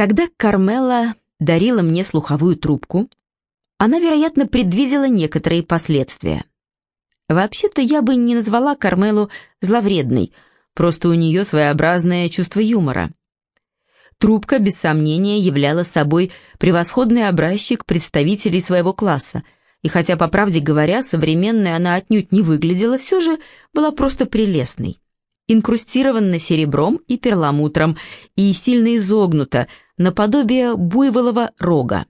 Когда Кармела дарила мне слуховую трубку, она, вероятно, предвидела некоторые последствия. Вообще-то я бы не назвала Кармелу зловредной, просто у нее своеобразное чувство юмора. Трубка, без сомнения, являла собой превосходный образчик представителей своего класса, и хотя, по правде говоря, современной она отнюдь не выглядела, все же была просто прелестной. Инкрустирована серебром и перламутром и сильно изогнута, наподобие буйволова рога.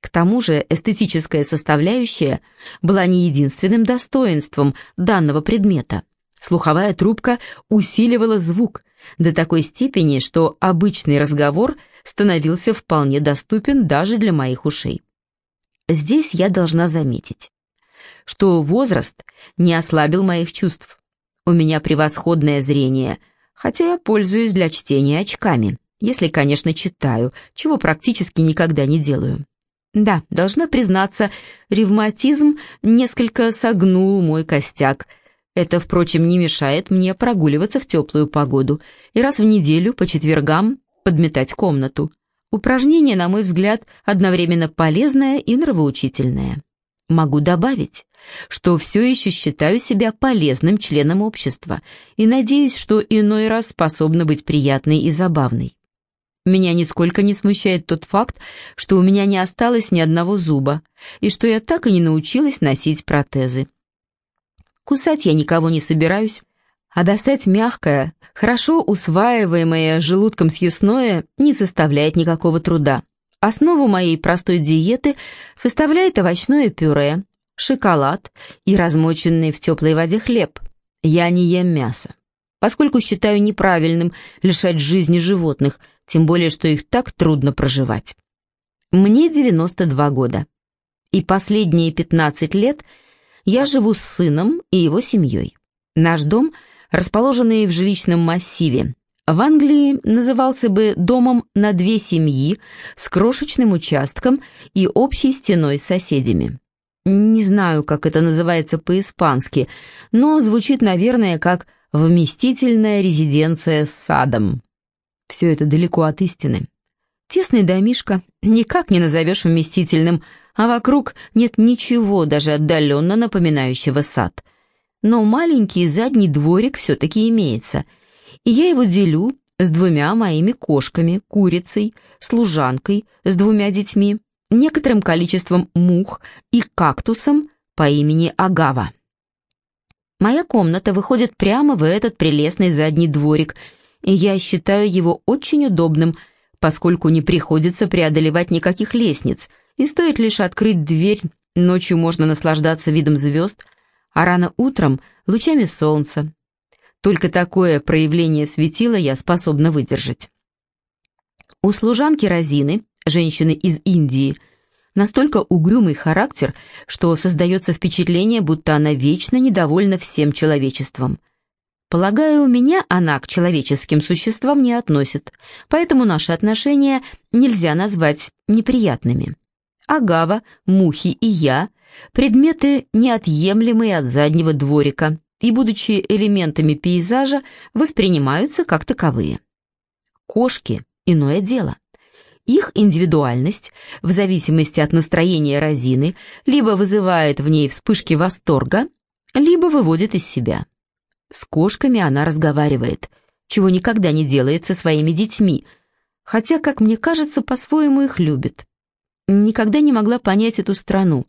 К тому же эстетическая составляющая была не единственным достоинством данного предмета. Слуховая трубка усиливала звук до такой степени, что обычный разговор становился вполне доступен даже для моих ушей. Здесь я должна заметить, что возраст не ослабил моих чувств. У меня превосходное зрение, хотя я пользуюсь для чтения очками, если, конечно, читаю, чего практически никогда не делаю. Да, должна признаться, ревматизм несколько согнул мой костяк. Это, впрочем, не мешает мне прогуливаться в теплую погоду и раз в неделю по четвергам подметать комнату. Упражнение, на мой взгляд, одновременно полезное и нравоучительное. Могу добавить, что все еще считаю себя полезным членом общества и надеюсь, что иной раз способна быть приятной и забавной. Меня нисколько не смущает тот факт, что у меня не осталось ни одного зуба, и что я так и не научилась носить протезы. Кусать я никого не собираюсь, а достать мягкое, хорошо усваиваемое желудком съестное не составляет никакого труда. Основу моей простой диеты составляет овощное пюре, шоколад и размоченный в теплой воде хлеб. Я не ем мясо, поскольку считаю неправильным лишать жизни животных, тем более, что их так трудно проживать. Мне 92 года, и последние 15 лет я живу с сыном и его семьей. Наш дом, расположенный в жилищном массиве, в Англии назывался бы домом на две семьи с крошечным участком и общей стеной с соседями. Не знаю, как это называется по-испански, но звучит, наверное, как «вместительная резиденция с садом». Все это далеко от истины. Тесный домишко никак не назовешь вместительным, а вокруг нет ничего, даже отдаленно напоминающего сад. Но маленький задний дворик все-таки имеется, и я его делю с двумя моими кошками, курицей, служанкой, с двумя детьми, некоторым количеством мух и кактусом по имени Агава. Моя комната выходит прямо в этот прелестный задний дворик – и я считаю его очень удобным, поскольку не приходится преодолевать никаких лестниц, и стоит лишь открыть дверь, ночью можно наслаждаться видом звезд, а рано утром — лучами солнца. Только такое проявление светила я способна выдержать. У служанки Розины, женщины из Индии, настолько угрюмый характер, что создается впечатление, будто она вечно недовольна всем человечеством. Полагаю, меня она к человеческим существам не относит, поэтому наши отношения нельзя назвать неприятными. Агава, мухи и я – предметы неотъемлемые от заднего дворика и, будучи элементами пейзажа, воспринимаются как таковые. Кошки – иное дело. Их индивидуальность, в зависимости от настроения Розины, либо вызывает в ней вспышки восторга, либо выводит из себя. С кошками она разговаривает, чего никогда не делает со своими детьми, хотя, как мне кажется, по-своему их любит. Никогда не могла понять эту страну,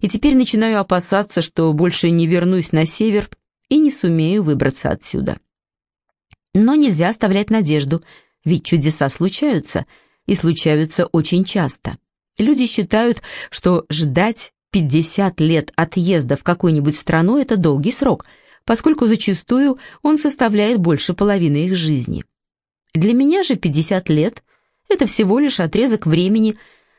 и теперь начинаю опасаться, что больше не вернусь на север и не сумею выбраться отсюда. Но нельзя оставлять надежду, ведь чудеса случаются, и случаются очень часто. Люди считают, что ждать 50 лет отъезда в какую-нибудь страну – это долгий срок – поскольку зачастую он составляет больше половины их жизни. Для меня же 50 лет – это всего лишь отрезок времени,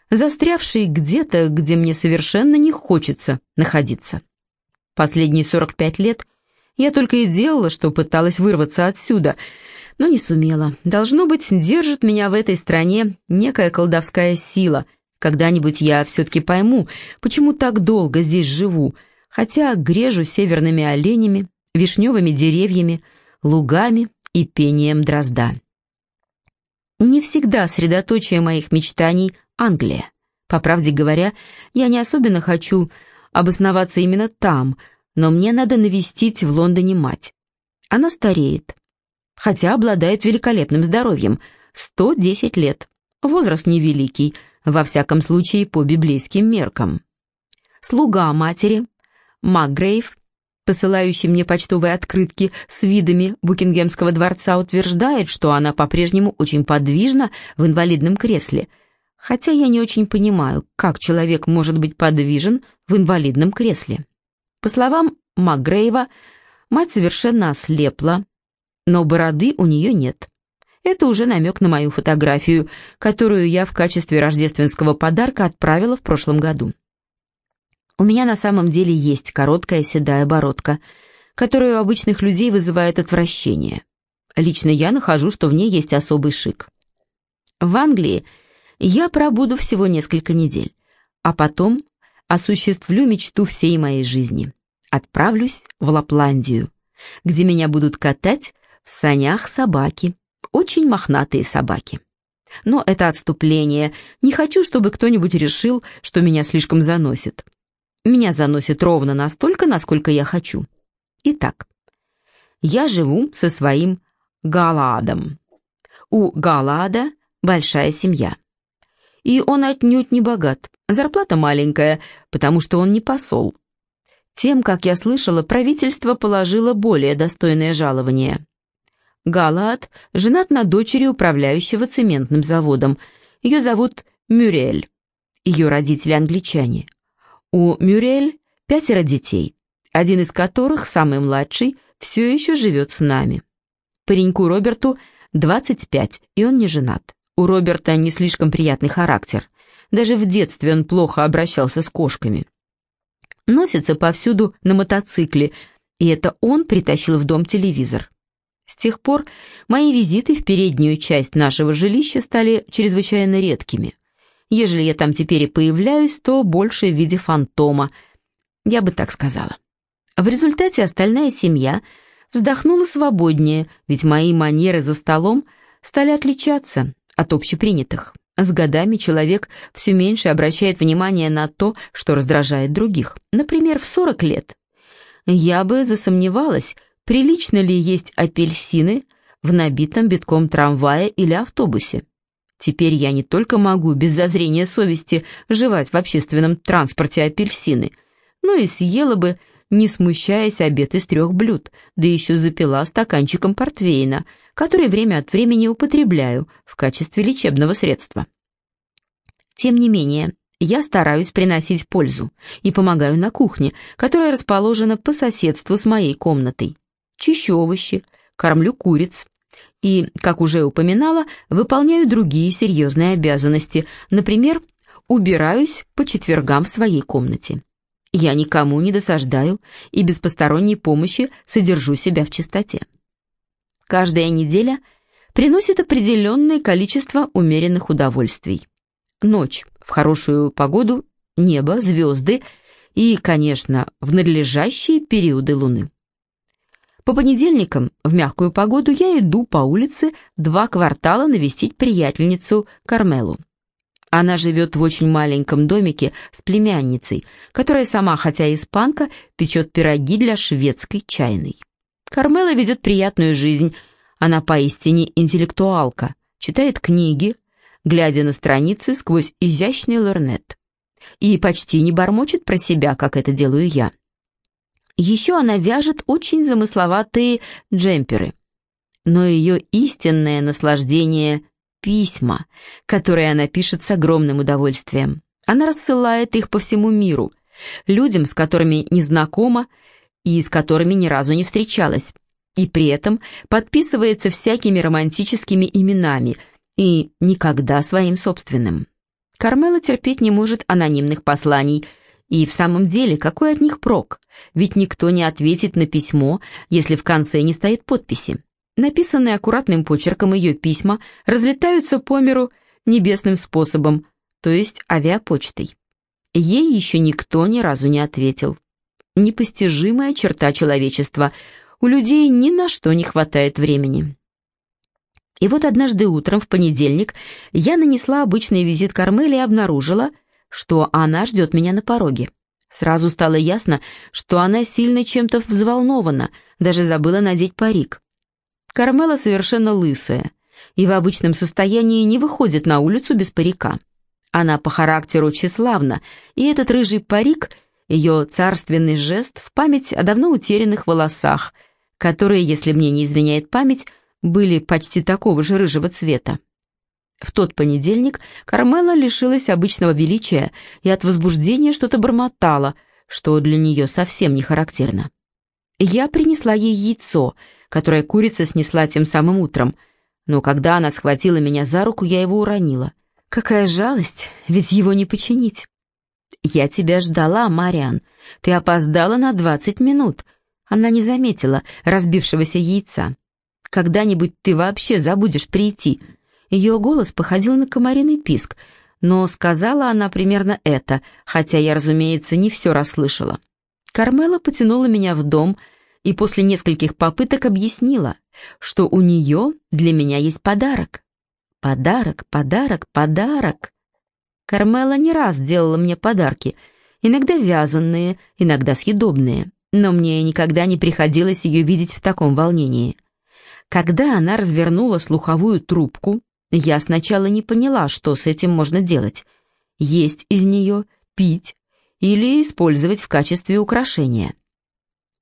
застрявший где-то, где мне совершенно не хочется находиться. Последние 45 лет я только и делала, что пыталась вырваться отсюда, но не сумела. Должно быть, держит меня в этой стране некая колдовская сила. Когда-нибудь я все-таки пойму, почему так долго здесь живу, хотя грежу северными оленями, вишневыми деревьями, лугами и пением дрозда. Не всегда средоточие моих мечтаний — Англия. По правде говоря, я не особенно хочу обосноваться именно там, но мне надо навестить в Лондоне мать. Она стареет, хотя обладает великолепным здоровьем, 110 лет. Возраст невеликий, во всяком случае по библейским меркам. Слуга матери, Макгрейв, посылающий мне почтовые открытки с видами Букингемского дворца, утверждает, что она по-прежнему очень подвижна в инвалидном кресле, хотя я не очень понимаю, как человек может быть подвижен в инвалидном кресле. По словам Макгрейва, мать совершенно ослепла, но бороды у нее нет. Это уже намек на мою фотографию, которую я в качестве рождественского подарка отправила в прошлом году. У меня на самом деле есть короткая седая бородка, которая у обычных людей вызывает отвращение. Лично я нахожу, что в ней есть особый шик. В Англии я пробуду всего несколько недель, а потом осуществлю мечту всей моей жизни. Отправлюсь в Лапландию, где меня будут катать в санях собаки, очень мохнатые собаки. Но это отступление. Не хочу, чтобы кто-нибудь решил, что меня слишком заносит. Меня заносит ровно настолько, насколько я хочу. Итак, я живу со своим Галадом. У Галада большая семья. И он отнюдь не богат. Зарплата маленькая, потому что он не посол. Тем, как я слышала, правительство положило более достойное жалование. Галаад женат на дочери управляющего цементным заводом. Ее зовут Мюрель. Ее родители англичане. У Мюрель пятеро детей, один из которых, самый младший, все еще живет с нами. Пареньку Роберту 25, и он не женат. У Роберта не слишком приятный характер. Даже в детстве он плохо обращался с кошками. Носится повсюду на мотоцикле, и это он притащил в дом телевизор. С тех пор мои визиты в переднюю часть нашего жилища стали чрезвычайно редкими. Ежели я там теперь и появляюсь, то больше в виде фантома, я бы так сказала. В результате остальная семья вздохнула свободнее, ведь мои манеры за столом стали отличаться от общепринятых. С годами человек все меньше обращает внимание на то, что раздражает других. Например, в 40 лет. Я бы засомневалась, прилично ли есть апельсины в набитом битком трамвае или автобусе. Теперь я не только могу без зазрения совести жевать в общественном транспорте апельсины, но и съела бы, не смущаясь, обед из трех блюд, да еще запила стаканчиком портвейна, который время от времени употребляю в качестве лечебного средства. Тем не менее, я стараюсь приносить пользу и помогаю на кухне, которая расположена по соседству с моей комнатой чищу овощи, кормлю куриц и, как уже упоминала, выполняю другие серьезные обязанности, например, убираюсь по четвергам в своей комнате. Я никому не досаждаю и без посторонней помощи содержу себя в чистоте. Каждая неделя приносит определенное количество умеренных удовольствий. Ночь в хорошую погоду, небо, звезды и, конечно, в надлежащие периоды луны. По понедельникам в мягкую погоду я иду по улице два квартала навестить приятельницу Кармелу. Она живет в очень маленьком домике с племянницей, которая сама, хотя испанка, печет пироги для шведской чайной. Кармела ведет приятную жизнь, она поистине интеллектуалка, читает книги, глядя на страницы сквозь изящный лорнет. И почти не бормочет про себя, как это делаю я. Еще она вяжет очень замысловатые джемперы. Но ее истинное наслаждение — письма, которые она пишет с огромным удовольствием. Она рассылает их по всему миру, людям, с которыми не знакома и с которыми ни разу не встречалась, и при этом подписывается всякими романтическими именами и никогда своим собственным. Кармела терпеть не может анонимных посланий — и в самом деле, какой от них прок? Ведь никто не ответит на письмо, если в конце не стоит подписи. Написанные аккуратным почерком ее письма разлетаются по миру небесным способом, то есть авиапочтой. Ей еще никто ни разу не ответил. Непостижимая черта человечества. У людей ни на что не хватает времени. И вот однажды утром, в понедельник, я нанесла обычный визит Кармеле и обнаружила, что она ждет меня на пороге. Сразу стало ясно, что она сильно чем-то взволнована, даже забыла надеть парик. Кармела совершенно лысая и в обычном состоянии не выходит на улицу без парика. Она по характеру тщеславна, и этот рыжий парик — ее царственный жест в память о давно утерянных волосах, которые, если мне не изменяет память, были почти такого же рыжего цвета. В тот понедельник Кармела лишилась обычного величия и от возбуждения что-то бормотала, что для нее совсем не характерно. Я принесла ей яйцо, которое курица снесла тем самым утром, но когда она схватила меня за руку, я его уронила. Какая жалость, ведь его не починить. «Я тебя ждала, Мариан. Ты опоздала на двадцать минут». Она не заметила разбившегося яйца. «Когда-нибудь ты вообще забудешь прийти», ее голос походил на комариный писк, но сказала она примерно это, хотя я, разумеется, не все расслышала. Кармела потянула меня в дом и после нескольких попыток объяснила, что у нее для меня есть подарок. Подарок, подарок, подарок. Кармела не раз делала мне подарки, иногда вязанные, иногда съедобные, но мне никогда не приходилось ее видеть в таком волнении. Когда она развернула слуховую трубку, я сначала не поняла, что с этим можно делать. Есть из нее, пить или использовать в качестве украшения.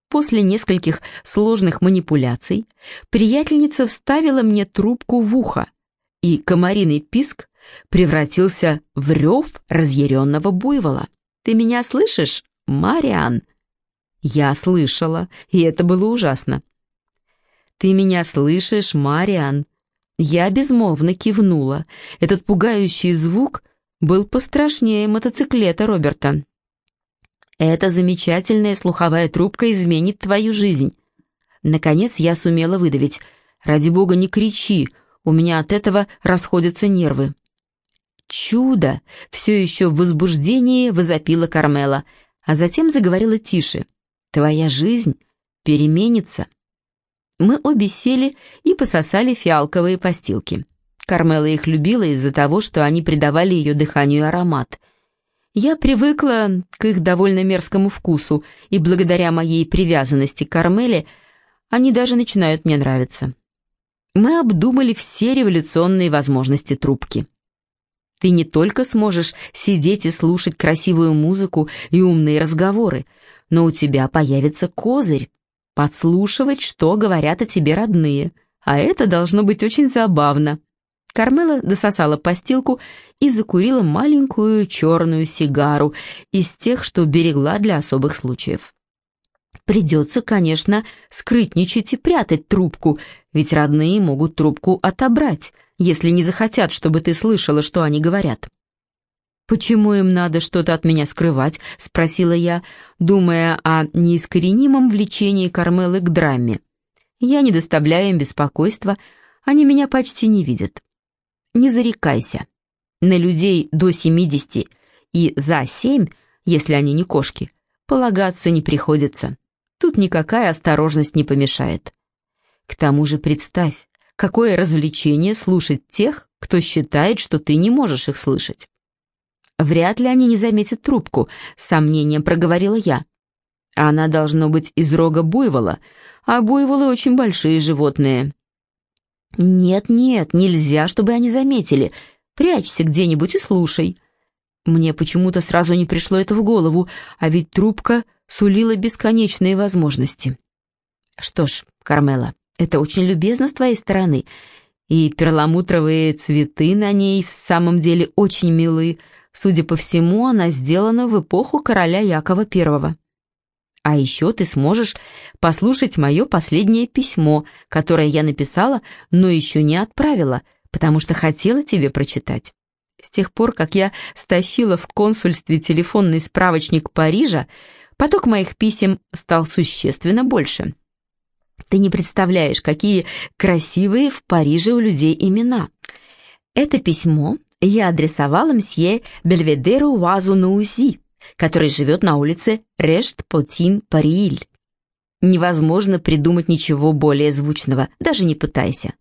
После нескольких сложных манипуляций приятельница вставила мне трубку в ухо, и комариный писк превратился в рев разъяренного буйвола. «Ты меня слышишь, Мариан?» Я слышала, и это было ужасно. «Ты меня слышишь, Мариан?» Я безмолвно кивнула. Этот пугающий звук был пострашнее мотоциклета Роберта. «Эта замечательная слуховая трубка изменит твою жизнь». Наконец я сумела выдавить. «Ради бога, не кричи, у меня от этого расходятся нервы». «Чудо!» — все еще в возбуждении возопила Кармела, а затем заговорила тише. «Твоя жизнь переменится». Мы обе сели и пососали фиалковые постилки. Кармела их любила из-за того, что они придавали ее дыханию аромат. Я привыкла к их довольно мерзкому вкусу, и благодаря моей привязанности к Кармеле они даже начинают мне нравиться. Мы обдумали все революционные возможности трубки. Ты не только сможешь сидеть и слушать красивую музыку и умные разговоры, но у тебя появится козырь, подслушивать, что говорят о тебе родные, а это должно быть очень забавно. Кармела дососала постилку и закурила маленькую черную сигару из тех, что берегла для особых случаев. Придется, конечно, скрытничать и прятать трубку, ведь родные могут трубку отобрать, если не захотят, чтобы ты слышала, что они говорят. «Почему им надо что-то от меня скрывать?» — спросила я, думая о неискоренимом влечении Кармелы к драме. «Я не доставляю им беспокойства, они меня почти не видят». «Не зарекайся. На людей до семидесяти и за семь, если они не кошки, полагаться не приходится. Тут никакая осторожность не помешает. К тому же представь, какое развлечение слушать тех, кто считает, что ты не можешь их слышать. Вряд ли они не заметят трубку, с сомнением проговорила я. Она должно быть из рога буйвола, а буйволы очень большие животные. Нет-нет, нельзя, чтобы они заметили. Прячься где-нибудь и слушай. Мне почему-то сразу не пришло это в голову, а ведь трубка сулила бесконечные возможности. Что ж, Кармела, это очень любезно с твоей стороны, и перламутровые цветы на ней в самом деле очень милые, Судя по всему, она сделана в эпоху короля Якова I. А еще ты сможешь послушать мое последнее письмо, которое я написала, но еще не отправила, потому что хотела тебе прочитать. С тех пор, как я стащила в консульстве телефонный справочник Парижа, поток моих писем стал существенно больше. Ты не представляешь, какие красивые в Париже у людей имена. Это письмо я адресовала мсье Бельведеру Уазу Наузи, который живет на улице Решт-Потин-Парииль. Невозможно придумать ничего более звучного, даже не пытайся.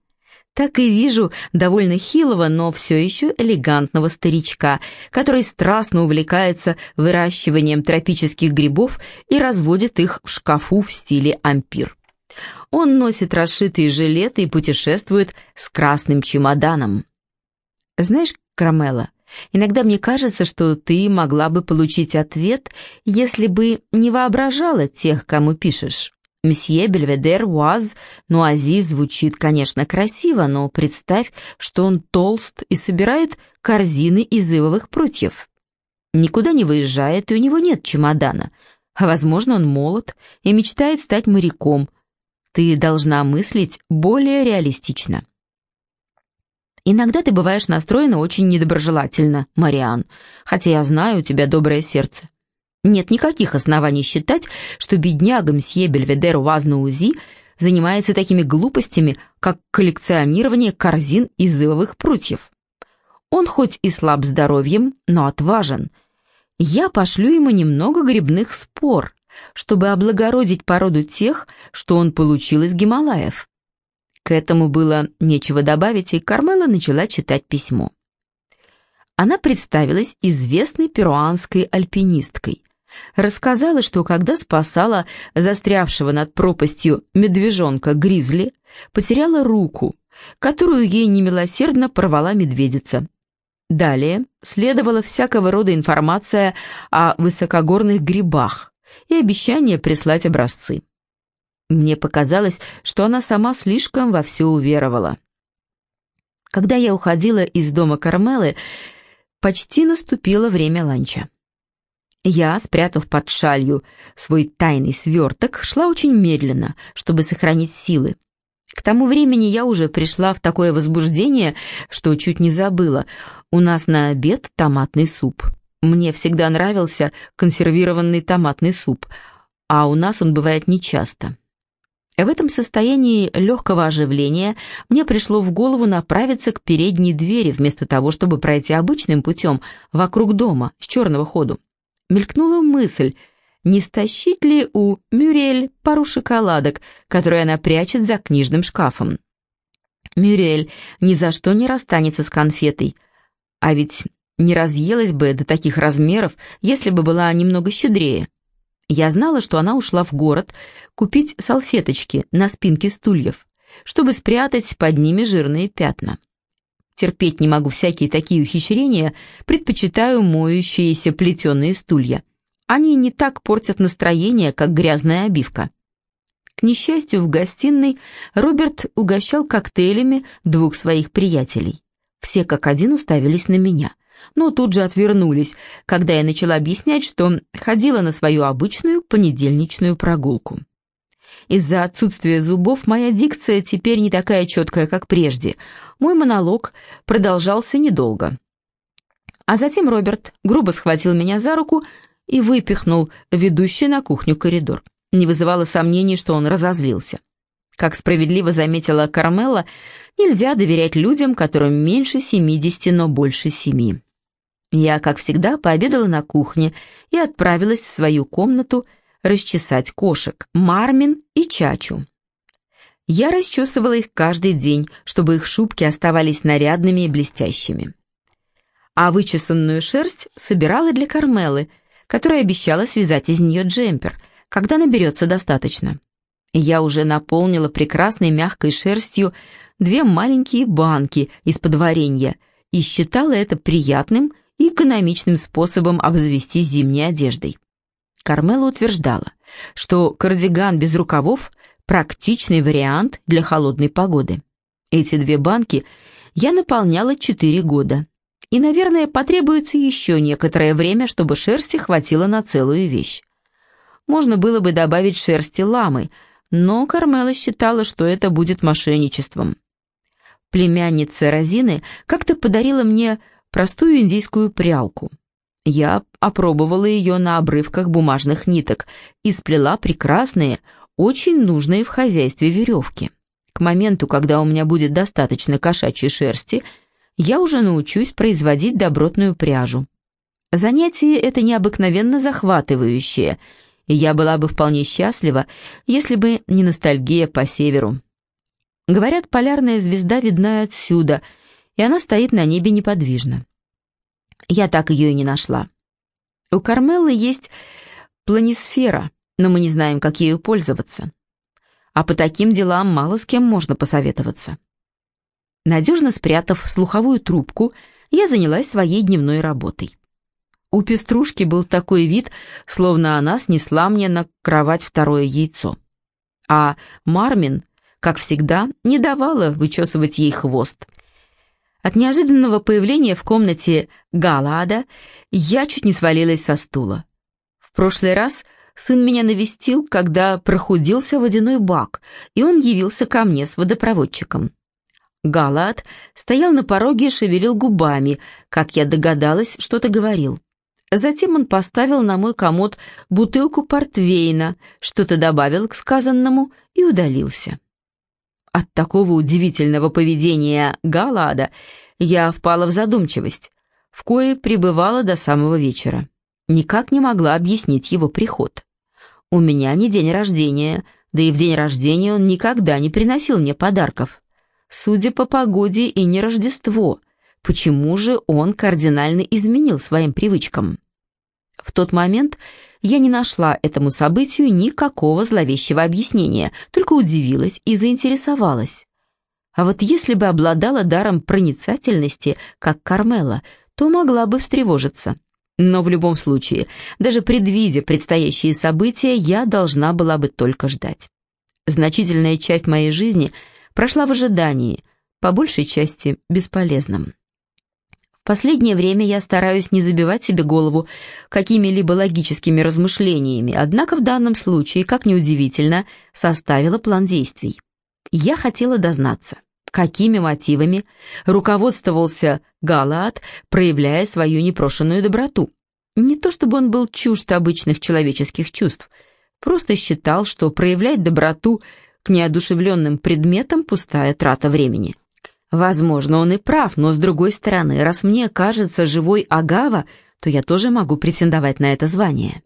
так и вижу довольно хилого, но все еще элегантного старичка, который страстно увлекается выращиванием тропических грибов и разводит их в шкафу в стиле ампир. Он носит расшитые жилеты и путешествует с красным чемоданом. Знаешь, Крамела, иногда мне кажется, что ты могла бы получить ответ, если бы не воображала тех, кому пишешь. Месье Бельведер Уаз Нуази звучит, конечно, красиво, но представь, что он толст и собирает корзины из ивовых прутьев. Никуда не выезжает, и у него нет чемодана. А, возможно, он молод и мечтает стать моряком. Ты должна мыслить более реалистично. Иногда ты бываешь настроена очень недоброжелательно, Мариан, хотя я знаю, у тебя доброе сердце. Нет никаких оснований считать, что бедняга мсье Бельведер Уазнаузи занимается такими глупостями, как коллекционирование корзин из ивовых прутьев. Он хоть и слаб здоровьем, но отважен. Я пошлю ему немного грибных спор, чтобы облагородить породу тех, что он получил из Гималаев. К этому было нечего добавить, и Кармела начала читать письмо. Она представилась известной перуанской альпинисткой, Рассказала, что когда спасала застрявшего над пропастью медвежонка Гризли, потеряла руку, которую ей немилосердно порвала медведица. Далее следовала всякого рода информация о высокогорных грибах и обещание прислать образцы. Мне показалось, что она сама слишком во все уверовала. Когда я уходила из дома Кармелы, почти наступило время ланча. Я, спрятав под шалью свой тайный сверток, шла очень медленно, чтобы сохранить силы. К тому времени я уже пришла в такое возбуждение, что чуть не забыла. У нас на обед томатный суп. Мне всегда нравился консервированный томатный суп, а у нас он бывает нечасто. В этом состоянии легкого оживления мне пришло в голову направиться к передней двери, вместо того, чтобы пройти обычным путем вокруг дома с черного ходу мелькнула мысль, не стащить ли у Мюрель пару шоколадок, которые она прячет за книжным шкафом. Мюрель ни за что не расстанется с конфетой, а ведь не разъелась бы до таких размеров, если бы была немного щедрее. Я знала, что она ушла в город купить салфеточки на спинке стульев, чтобы спрятать под ними жирные пятна. Терпеть не могу всякие такие ухищрения, предпочитаю моющиеся плетеные стулья. Они не так портят настроение, как грязная обивка. К несчастью, в гостиной Роберт угощал коктейлями двух своих приятелей. Все как один уставились на меня, но тут же отвернулись, когда я начала объяснять, что ходила на свою обычную понедельничную прогулку. Из-за отсутствия зубов моя дикция теперь не такая четкая, как прежде. Мой монолог продолжался недолго. А затем Роберт грубо схватил меня за руку и выпихнул ведущий на кухню коридор. Не вызывало сомнений, что он разозлился. Как справедливо заметила Кармелла, нельзя доверять людям, которым меньше 70, но больше семи. Я, как всегда, пообедала на кухне и отправилась в свою комнату, расчесать кошек, Мармин и Чачу. Я расчесывала их каждый день, чтобы их шубки оставались нарядными и блестящими. А вычесанную шерсть собирала для Кармелы, которая обещала связать из нее джемпер, когда наберется достаточно. Я уже наполнила прекрасной мягкой шерстью две маленькие банки из-под варенья и считала это приятным и экономичным способом обзавестись зимней одеждой. Кармела утверждала, что кардиган без рукавов – практичный вариант для холодной погоды. Эти две банки я наполняла четыре года. И, наверное, потребуется еще некоторое время, чтобы шерсти хватило на целую вещь. Можно было бы добавить шерсти ламы, но Кармела считала, что это будет мошенничеством. Племянница Розины как-то подарила мне простую индийскую прялку. Я опробовала ее на обрывках бумажных ниток и сплела прекрасные, очень нужные в хозяйстве веревки. К моменту, когда у меня будет достаточно кошачьей шерсти, я уже научусь производить добротную пряжу. Занятие это необыкновенно захватывающее, и я была бы вполне счастлива, если бы не ностальгия по северу. Говорят, полярная звезда видна отсюда, и она стоит на небе неподвижно. Я так ее и не нашла. У Кармеллы есть планисфера, но мы не знаем, как ею пользоваться. А по таким делам мало с кем можно посоветоваться. Надежно спрятав слуховую трубку, я занялась своей дневной работой. У пеструшки был такой вид, словно она снесла мне на кровать второе яйцо. А Мармин, как всегда, не давала вычесывать ей хвост. От неожиданного появления в комнате Галада я чуть не свалилась со стула. В прошлый раз сын меня навестил, когда прохудился водяной бак, и он явился ко мне с водопроводчиком. Галат стоял на пороге и шевелил губами, как я догадалась, что-то говорил. Затем он поставил на мой комод бутылку портвейна, что-то добавил к сказанному и удалился. От такого удивительного поведения Галада я впала в задумчивость, в кое пребывала до самого вечера. Никак не могла объяснить его приход. У меня не день рождения, да и в день рождения он никогда не приносил мне подарков. Судя по погоде, и не Рождество. Почему же он кардинально изменил своим привычкам? В тот момент я не нашла этому событию никакого зловещего объяснения, только удивилась и заинтересовалась. А вот если бы обладала даром проницательности, как Кармела, то могла бы встревожиться. Но в любом случае, даже предвидя предстоящие события, я должна была бы только ждать. Значительная часть моей жизни прошла в ожидании, по большей части бесполезном. Последнее время я стараюсь не забивать себе голову какими-либо логическими размышлениями, однако в данном случае, как ни удивительно, составила план действий. Я хотела дознаться, какими мотивами руководствовался Галаат, проявляя свою непрошенную доброту. Не то чтобы он был чужд обычных человеческих чувств, просто считал, что проявлять доброту к неодушевленным предметам пустая трата времени. Возможно, он и прав, но с другой стороны, раз мне кажется живой Агава, то я тоже могу претендовать на это звание.